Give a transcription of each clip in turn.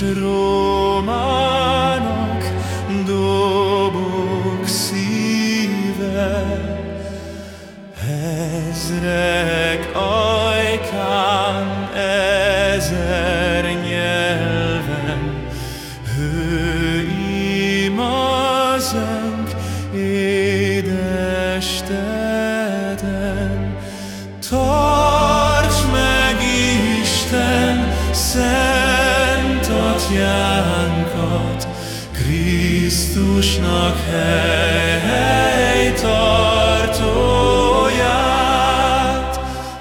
Rómának dobog szíve, ezrek ajkán, Krisztusnak hely tartóját.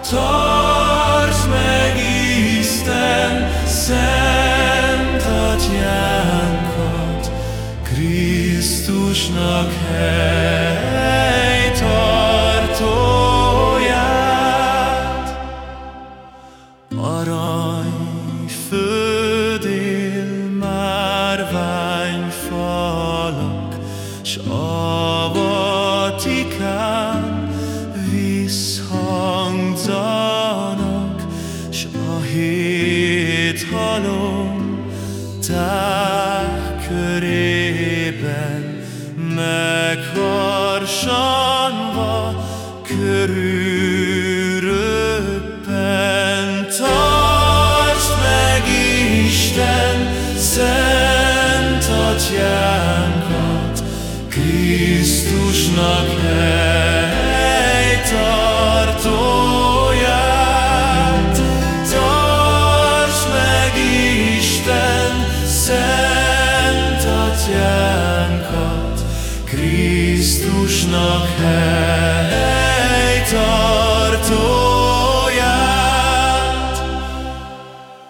Tarts meg Isten szent atyánkat, Krisztusnak hely S a Vatikán visszhangzanak, S a hét halom tág körében megharsanva Krisztusnak hely tartóját.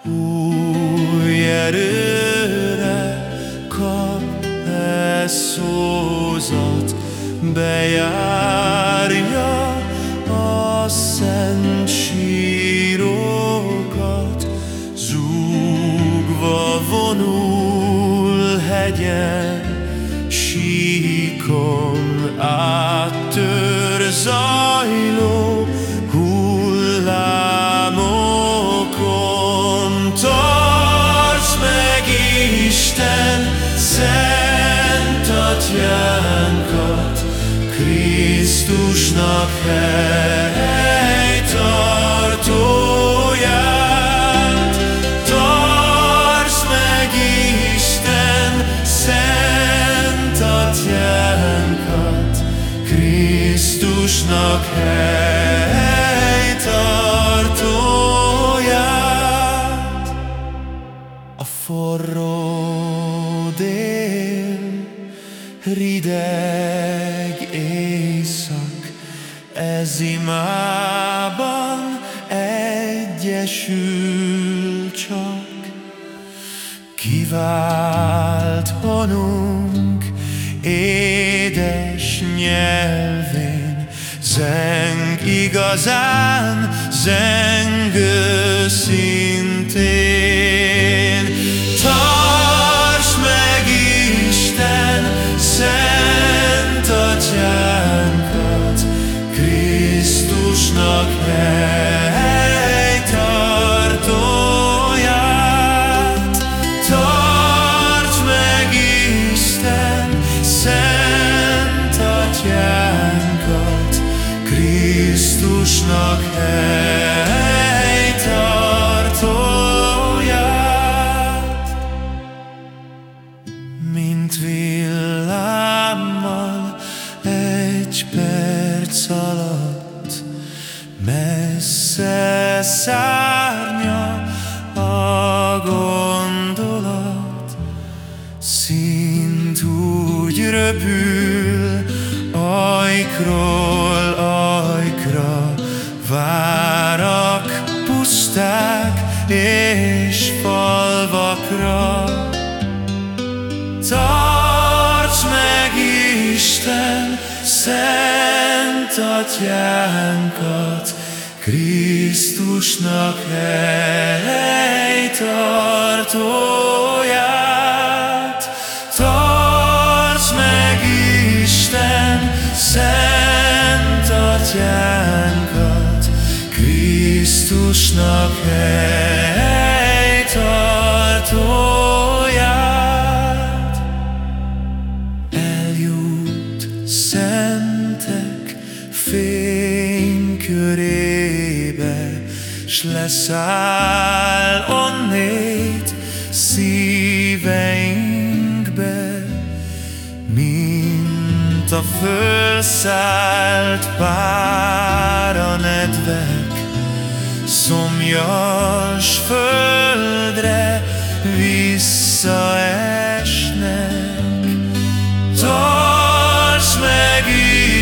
Új erőre kap bejárja a szent sírokat, zúgva vonul hegyen, síkon áttör zajló hullámokon. Tarts meg Isten szent atyánkat, Krisztusnak hely Krisztusnak hely tartóját. A forró dél, rideg éjszak, ez imában egyesül csak. Kivált honunk édes nyelvén, Zeng igazán, zengő szintén. Messze szárnya a gondolat, szint úgy röpül ajkról ajkra, várak puszták és falvakra. Tarts meg Isten szent atyánkat, Krisztusnak hely tartóját. Tarts meg Isten szent atyánkat, Krisztusnak hely száll onnét szíveinkbe, mint a fölszállt páranedvek, szomjas földre visszaesnek. Tarts meg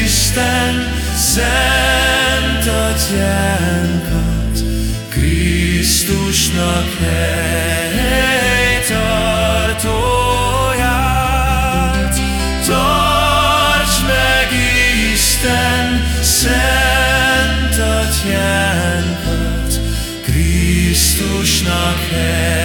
Isten, szent Krisztusnak helytartóját. Tarts meg, Isten, szent atyánkat, Krisztusnak helytartóját.